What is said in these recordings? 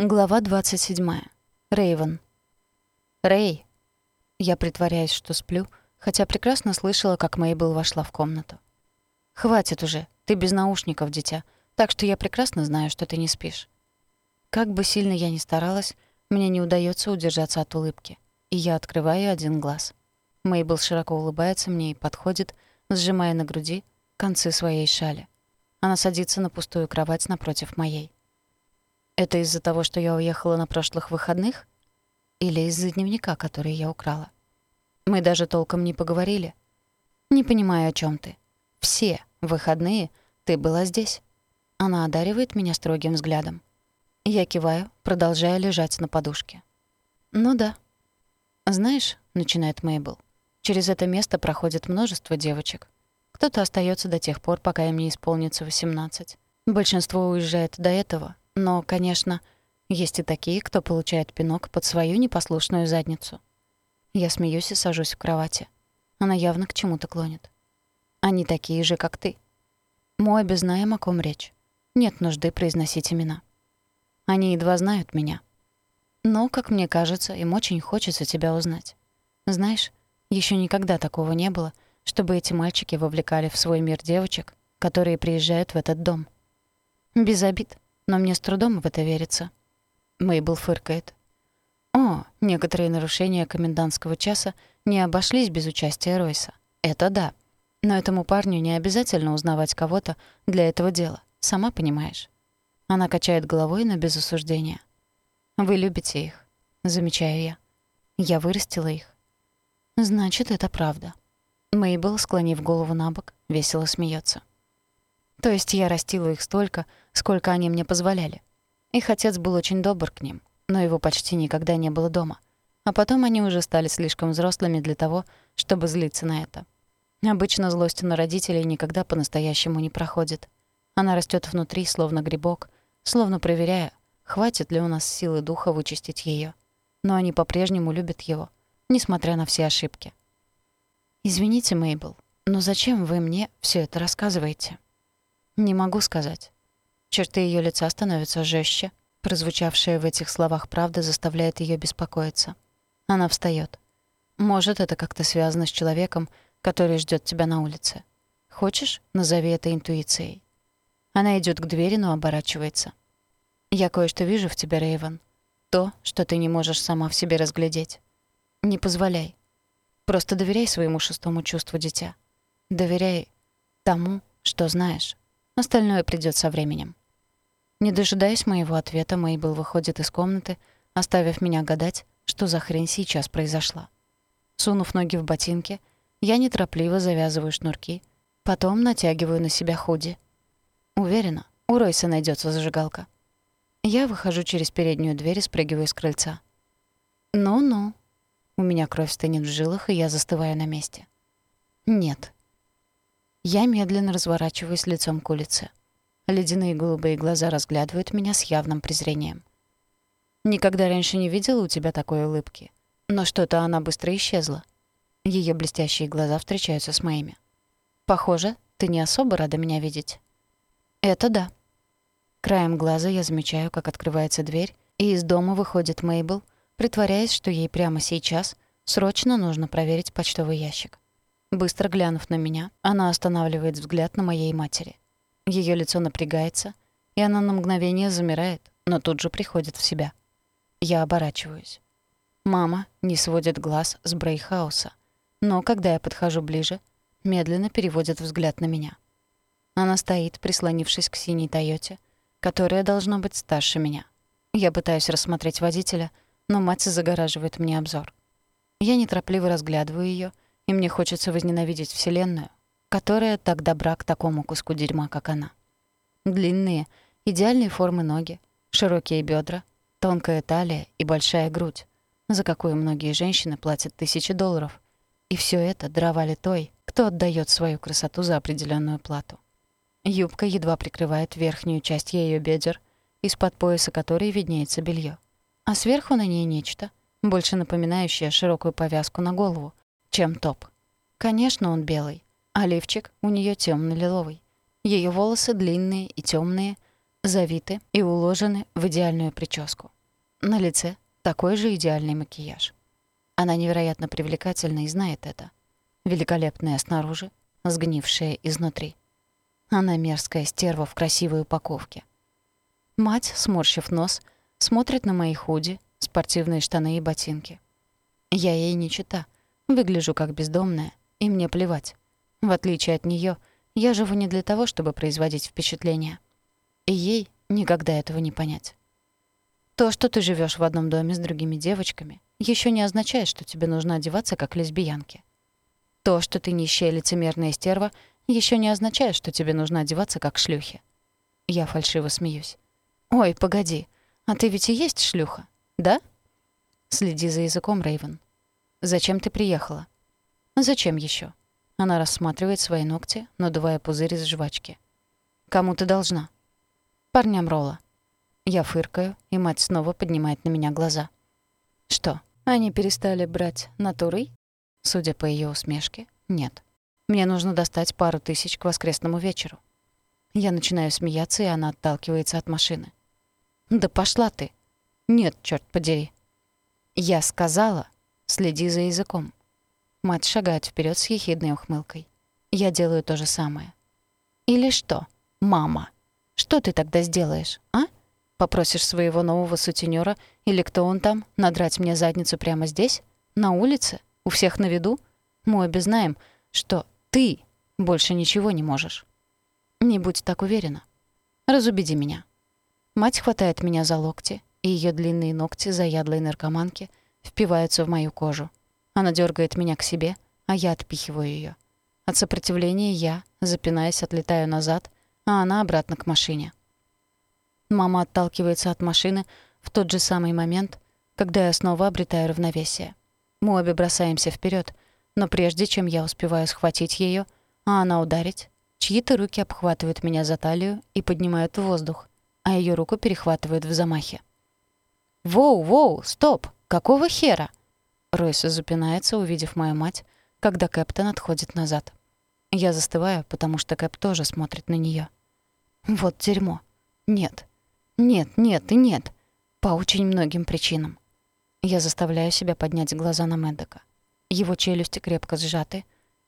Глава 27. Рейвен. Рэй. Я притворяюсь, что сплю, хотя прекрасно слышала, как Мейбл вошла в комнату. Хватит уже, ты без наушников, дитя, так что я прекрасно знаю, что ты не спишь. Как бы сильно я ни старалась, мне не удается удержаться от улыбки, и я открываю один глаз. Мейбл широко улыбается мне и подходит, сжимая на груди концы своей шали. Она садится на пустую кровать напротив моей. Это из-за того, что я уехала на прошлых выходных? Или из-за дневника, который я украла? Мы даже толком не поговорили. Не понимаю, о чем ты. Все выходные ты была здесь. Она одаривает меня строгим взглядом. Я киваю, продолжая лежать на подушке. Ну да. Знаешь, начинает Мейбл. Через это место проходит множество девочек. Кто-то остается до тех пор, пока им не исполнится 18. Большинство уезжает до этого, но, конечно, есть и такие, кто получает пинок под свою непослушную задницу. Я смеюсь и сажусь в кровати. Она явно к чему-то клонит. Они такие же, как ты. Мы обе знаем, о ком речь. Нет нужды произносить имена. Они едва знают меня. Но, как мне кажется, им очень хочется тебя узнать. Знаешь, еще никогда такого не было, чтобы эти мальчики вовлекали в свой мир девочек, которые приезжают в этот дом. Без обид но мне с трудом в это верится. Мейбл фыркает. О, некоторые нарушения комендантского часа не обошлись без участия Ройса. Это да. Но этому парню не обязательно узнавать кого-то для этого дела. Сама понимаешь. Она качает головой, но без осуждения. Вы любите их, замечаю я. Я вырастила их. Значит, это правда. Мейбл, склонив голову на бок, весело смеется. То есть я растила их столько, сколько они мне позволяли. Их отец был очень добр к ним, но его почти никогда не было дома. А потом они уже стали слишком взрослыми для того, чтобы злиться на это. Обычно злость на родителей никогда по-настоящему не проходит. Она растет внутри, словно грибок, словно проверяя, хватит ли у нас силы духа вычистить ее. Но они по-прежнему любят его, несмотря на все ошибки. «Извините, Мейбл, но зачем вы мне все это рассказываете?» Не могу сказать. Черты ее лица становятся жестче. Прозвучавшая в этих словах правда заставляет ее беспокоиться. Она встает. Может, это как-то связано с человеком, который ждет тебя на улице. Хочешь, назови это интуицией. Она идет к двери, но оборачивается. Я кое-что вижу в тебе, Рейвен. То, что ты не можешь сама в себе разглядеть. Не позволяй. Просто доверяй своему шестому чувству, дитя. Доверяй тому, что знаешь. Остальное придёт со временем. Не дожидаясь моего ответа, Мейбл выходит из комнаты, оставив меня гадать, что за хрень сейчас произошла. Сунув ноги в ботинки, я неторопливо завязываю шнурки, потом натягиваю на себя худи. Уверена, у Ройса найдётся зажигалка. Я выхожу через переднюю дверь и спрыгиваю с крыльца. «Ну-ну». У меня кровь стынет в жилах, и я застываю на месте. «Нет, я медленно разворачиваюсь лицом к улице. Ледяные голубые глаза разглядывают меня с явным презрением. Никогда раньше не видела у тебя такой улыбки. Но что-то она быстро исчезла. Ее блестящие глаза встречаются с моими. Похоже, ты не особо рада меня видеть. Это да. Краем глаза я замечаю, как открывается дверь, и из дома выходит Мейбл, притворяясь, что ей прямо сейчас срочно нужно проверить почтовый ящик. Быстро глянув на меня, она останавливает взгляд на моей матери. Ее лицо напрягается, и она на мгновение замирает, но тут же приходит в себя. Я оборачиваюсь. Мама не сводит глаз с Брейхауса, но когда я подхожу ближе, медленно переводит взгляд на меня. Она стоит, прислонившись к синей «Тойоте», которая должна быть старше меня. Я пытаюсь рассмотреть водителя, но мать загораживает мне обзор. Я неторопливо разглядываю ее и мне хочется возненавидеть Вселенную, которая так добра к такому куску дерьма, как она. Длинные, идеальные формы ноги, широкие бедра, тонкая талия и большая грудь, за какую многие женщины платят тысячи долларов. И все это дровали той, кто отдает свою красоту за определенную плату. Юбка едва прикрывает верхнюю часть ее бедер, из-под пояса которой виднеется белье, А сверху на ней нечто, больше напоминающее широкую повязку на голову, чем топ. Конечно, он белый, а лифчик у нее темно-лиловый. Ее волосы длинные и темные, завиты и уложены в идеальную прическу. На лице такой же идеальный макияж. Она невероятно привлекательна и знает это. Великолепная снаружи, сгнившая изнутри. Она мерзкая стерва в красивой упаковке. Мать, сморщив нос, смотрит на мои худи, спортивные штаны и ботинки. Я ей не чита, выгляжу как бездомная, и мне плевать. В отличие от неё, я живу не для того, чтобы производить впечатление. И ей никогда этого не понять. То, что ты живешь в одном доме с другими девочками, еще не означает, что тебе нужно одеваться как лесбиянки. То, что ты нищая лицемерная стерва, еще не означает, что тебе нужно одеваться как шлюхи. Я фальшиво смеюсь. «Ой, погоди, а ты ведь и есть шлюха, да?» Следи за языком, Рейвен. «Зачем ты приехала?» «Зачем еще? Она рассматривает свои ногти, надувая пузырь из жвачки. «Кому ты должна?» «Парням Ролла». Я фыркаю, и мать снова поднимает на меня глаза. «Что, они перестали брать натурой?» Судя по ее усмешке, нет. Мне нужно достать пару тысяч к воскресному вечеру. Я начинаю смеяться, и она отталкивается от машины. «Да пошла ты!» «Нет, черт подери!» «Я сказала, следи за языком». Мать шагает вперед с ехидной ухмылкой. Я делаю то же самое. «Или что, мама? Что ты тогда сделаешь, а?» Попросишь своего нового сутенёра или кто он там надрать мне задницу прямо здесь, на улице, у всех на виду? Мы обе знаем, что ты больше ничего не можешь. Не будь так уверена. Разубеди меня. Мать хватает меня за локти, и ее длинные ногти заядлой наркоманки впиваются в мою кожу. Она дергает меня к себе, а я отпихиваю ее. От сопротивления я, запинаясь, отлетаю назад, а она обратно к машине. Мама отталкивается от машины в тот же самый момент, когда я снова обретаю равновесие. Мы обе бросаемся вперед, но прежде чем я успеваю схватить ее, а она ударить, чьи-то руки обхватывают меня за талию и поднимают в воздух, а ее руку перехватывают в замахе. «Воу, воу, стоп! Какого хера?» Ройс запинается, увидев мою мать, когда Кэптон отходит назад. Я застываю, потому что Кэп тоже смотрит на нее. Вот дерьмо. Нет, нет, нет и нет. По очень многим причинам. Я заставляю себя поднять глаза на Мэддока. Его челюсти крепко сжаты,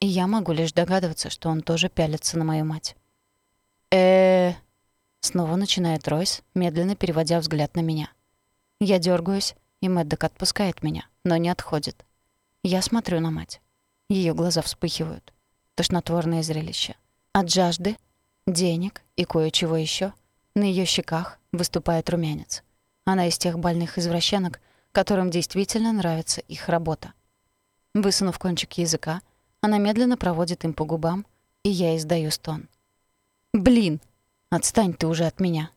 и я могу лишь догадываться, что он тоже пялится на мою мать. э Снова начинает Ройс, медленно переводя взгляд на меня. Я дергаюсь, и Мэддок отпускает меня, но не отходит. Я смотрю на мать. Ее глаза вспыхивают. Тошнотворное зрелище. От жажды, денег и кое-чего еще на ее щеках выступает румянец. Она из тех больных извращенок, которым действительно нравится их работа. Высунув кончик языка, она медленно проводит им по губам, и я издаю стон. «Блин! Отстань ты уже от меня!»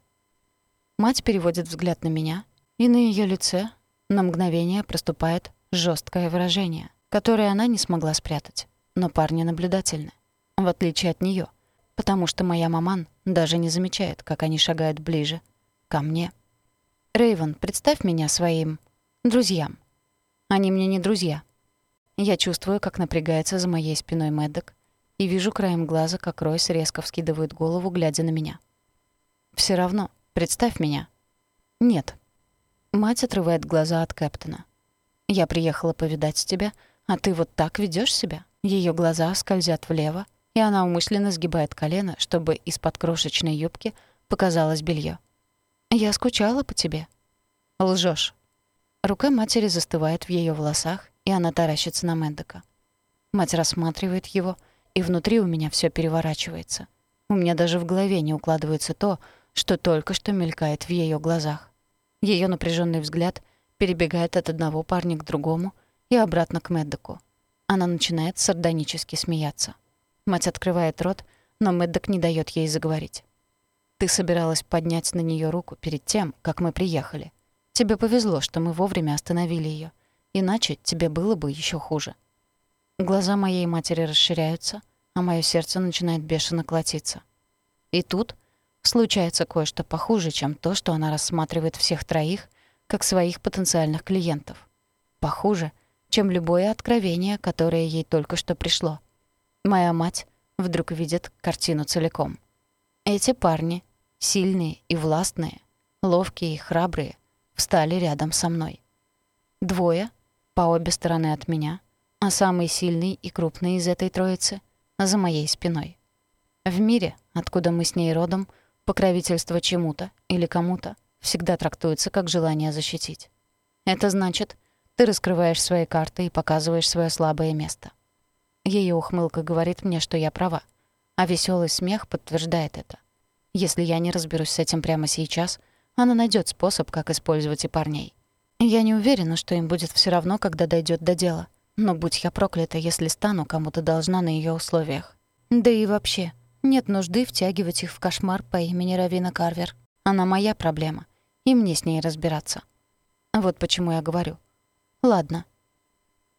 Мать переводит взгляд на меня, и на ее лице на мгновение проступает жесткое выражение, которое она не смогла спрятать. Но парни наблюдательны, в отличие от нее потому что моя маман даже не замечает, как они шагают ближе ко мне. Рейвен, представь меня своим друзьям. Они мне не друзья. Я чувствую, как напрягается за моей спиной Мэддок, и вижу краем глаза, как Ройс резко вскидывает голову, глядя на меня. Все равно, представь меня. Нет. Мать отрывает глаза от Кэптона. Я приехала повидать тебя, а ты вот так ведешь себя? Ее глаза скользят влево, и она умышленно сгибает колено, чтобы из-под крошечной юбки показалось белье. «Я скучала по тебе». Лжешь. Рука матери застывает в ее волосах, и она таращится на Мэддека. Мать рассматривает его, и внутри у меня все переворачивается. У меня даже в голове не укладывается то, что только что мелькает в ее глазах. Ее напряженный взгляд перебегает от одного парня к другому и обратно к Мэддеку. Она начинает сардонически смеяться. Мать открывает рот, но Мэддок не дает ей заговорить. «Ты собиралась поднять на нее руку перед тем, как мы приехали. Тебе повезло, что мы вовремя остановили ее, иначе тебе было бы еще хуже». Глаза моей матери расширяются, а мое сердце начинает бешено колотиться. И тут случается кое-что похуже, чем то, что она рассматривает всех троих как своих потенциальных клиентов. Похуже, чем любое откровение, которое ей только что пришло — Моя мать вдруг видит картину целиком. Эти парни сильные и властные, ловкие и храбрые, встали рядом со мной. Двое по обе стороны от меня, а самый сильный и крупный из этой троицы — за моей спиной. В мире, откуда мы с ней родом, покровительство чему-то или кому-то всегда трактуется как желание защитить. Это значит, ты раскрываешь свои карты и показываешь свое слабое место. Ее ухмылка говорит мне, что я права, а веселый смех подтверждает это. Если я не разберусь с этим прямо сейчас, она найдет способ, как использовать и парней. Я не уверена, что им будет все равно, когда дойдет до дела. Но будь я проклята, если стану кому-то должна на ее условиях. Да и вообще, нет нужды втягивать их в кошмар по имени Равина Карвер. Она моя проблема, и мне с ней разбираться. Вот почему я говорю. Ладно.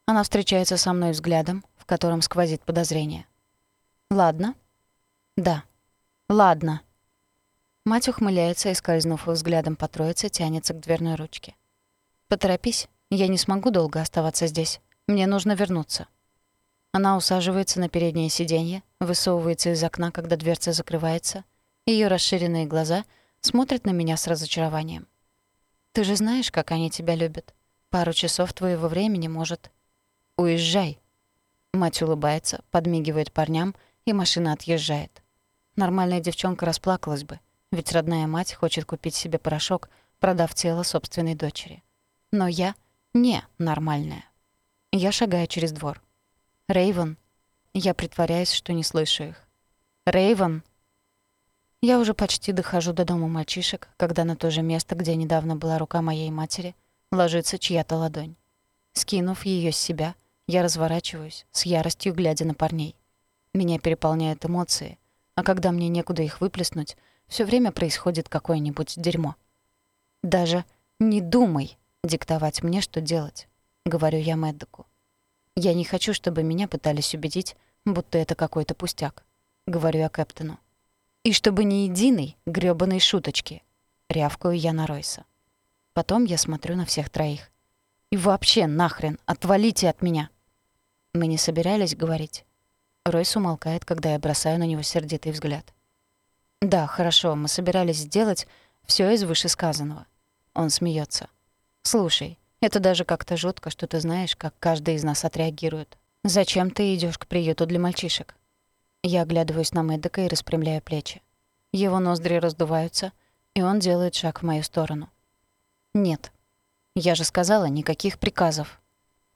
Она встречается со мной взглядом, в котором сквозит подозрение. Ладно? Да. Ладно. Мать ухмыляется и, скользнув взглядом по троице, тянется к дверной ручке. «Поторопись, я не смогу долго оставаться здесь. Мне нужно вернуться». Она усаживается на переднее сиденье, высовывается из окна, когда дверца закрывается. Ее расширенные глаза смотрят на меня с разочарованием. «Ты же знаешь, как они тебя любят. Пару часов твоего времени может...» «Уезжай!» Мать улыбается, подмигивает парням, и машина отъезжает. Нормальная девчонка расплакалась бы, ведь родная мать хочет купить себе порошок, продав тело собственной дочери. Но я не нормальная. Я шагаю через двор. Рейвен. Я притворяюсь, что не слышу их. Рейвен. Я уже почти дохожу до дома мальчишек, когда на то же место, где недавно была рука моей матери, ложится чья-то ладонь. Скинув ее с себя, я разворачиваюсь, с яростью глядя на парней. Меня переполняют эмоции, а когда мне некуда их выплеснуть, все время происходит какое-нибудь дерьмо. Даже не думай диктовать мне, что делать, говорю я Мэддоку. Я не хочу, чтобы меня пытались убедить, будто это какой-то пустяк, говорю я капитану. И чтобы ни единой грёбаной шуточки, рявкаю я на Ройса. Потом я смотрю на всех троих. И вообще, нахрен, отвалите от меня. Мы не собирались говорить. Ройс умолкает, когда я бросаю на него сердитый взгляд. Да, хорошо, мы собирались сделать все из вышесказанного. Он смеется. Слушай, это даже как-то жутко, что ты знаешь, как каждый из нас отреагирует. Зачем ты идешь к приюту для мальчишек? Я оглядываюсь на Мэддека и распрямляю плечи. Его ноздри раздуваются, и он делает шаг в мою сторону. Нет. Я же сказала, никаких приказов.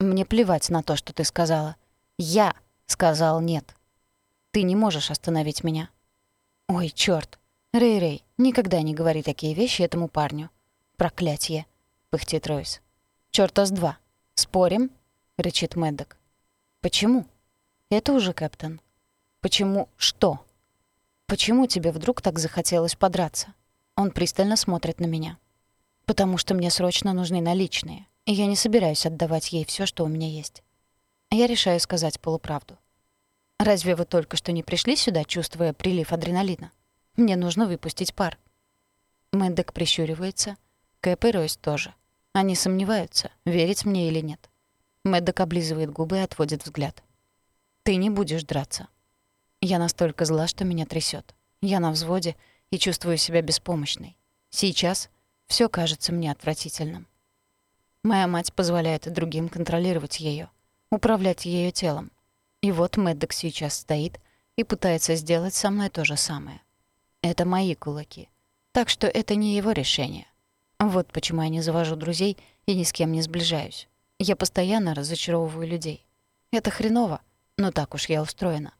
Мне плевать на то, что ты сказала. Я сказал нет. Ты не можешь остановить меня. Ой, чёрт. Рэй-Рэй, никогда не говори такие вещи этому парню. Проклятье, пыхтит Ройс. «Чёрта с два. Спорим?» — рычит Мэддок. «Почему?» «Это уже капитан». «Почему что?» «Почему тебе вдруг так захотелось подраться?» Он пристально смотрит на меня. «Потому что мне срочно нужны наличные, и я не собираюсь отдавать ей все, что у меня есть». Я решаю сказать полуправду. «Разве вы только что не пришли сюда, чувствуя прилив адреналина? Мне нужно выпустить пар». Мэддок прищуривается, Кэп и Ройс тоже. Они сомневаются, верить мне или нет. Мэддок облизывает губы и отводит взгляд. «Ты не будешь драться». Я настолько зла, что меня трясет. Я на взводе и чувствую себя беспомощной. Сейчас все кажется мне отвратительным. Моя мать позволяет другим контролировать ее, управлять ее телом. И вот Мэддок сейчас стоит и пытается сделать со мной то же самое. Это мои кулаки. Так что это не его решение. Вот почему я не завожу друзей и ни с кем не сближаюсь. Я постоянно разочаровываю людей. Это хреново, но так уж я устроена.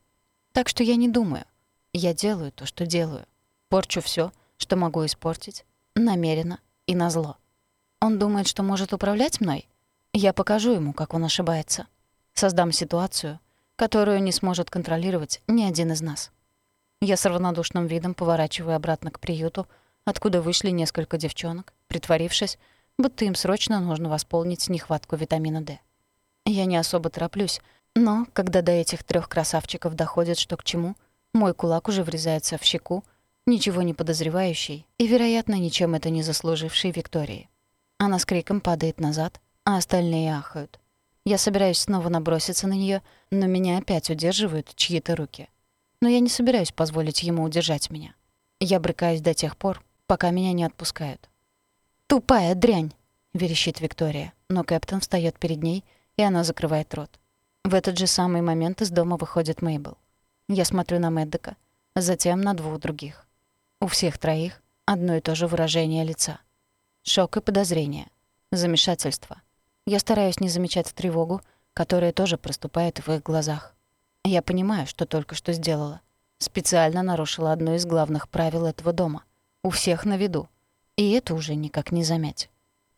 Так что я не думаю. Я делаю то, что делаю. Порчу все, что могу испортить, намеренно и назло. Он думает, что может управлять мной? Я покажу ему, как он ошибается. Создам ситуацию, которую не сможет контролировать ни один из нас. Я с равнодушным видом поворачиваю обратно к приюту, откуда вышли несколько девчонок, притворившись, будто им срочно нужно восполнить нехватку витамина D. Я не особо тороплюсь, но когда до этих трех красавчиков доходит что к чему, мой кулак уже врезается в щеку, ничего не подозревающий и, вероятно, ничем это не заслуживший Виктории. Она с криком падает назад, а остальные ахают. Я собираюсь снова наброситься на нее, но меня опять удерживают чьи-то руки. Но я не собираюсь позволить ему удержать меня. Я брыкаюсь до тех пор, пока меня не отпускают. «Тупая дрянь!» — верещит Виктория, но Кэптон встаёт перед ней, и она закрывает рот. В этот же самый момент из дома выходит Мейбл. Я смотрю на Мэддека, затем на двух других. У всех троих одно и то же выражение лица. Шок и подозрение. Замешательство. Я стараюсь не замечать тревогу, которая тоже проступает в их глазах. Я понимаю, что только что сделала. Специально нарушила одно из главных правил этого дома. У всех на виду. И это уже никак не замять.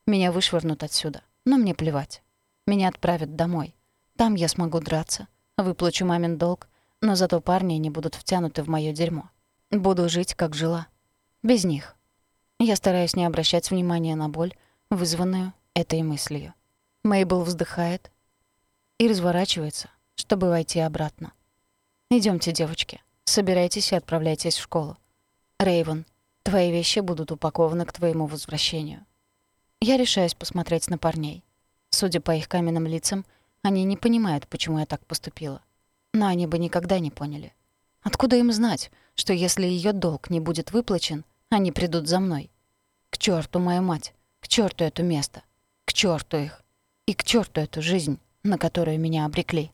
Меня вышвырнут отсюда, но мне плевать. Меня отправят домой. Там я смогу драться, выплачу мамин долг, но зато парни не будут втянуты в моё дерьмо. Буду жить, как жила. Без них. Я стараюсь не обращать внимания на боль, вызванную этой мыслью. Мейбл вздыхает и разворачивается, чтобы войти обратно. Идемте, девочки, собирайтесь и отправляйтесь в школу. Рейвен, твои вещи будут упакованы к твоему возвращению. Я решаюсь посмотреть на парней. Судя по их каменным лицам, они не понимают, почему я так поступила. Но они бы никогда не поняли. Откуда им знать, что если ее долг не будет выплачен, они придут за мной? К черту мою мать, к черту это место, к черту их и к черту эту жизнь, на которую меня обрекли.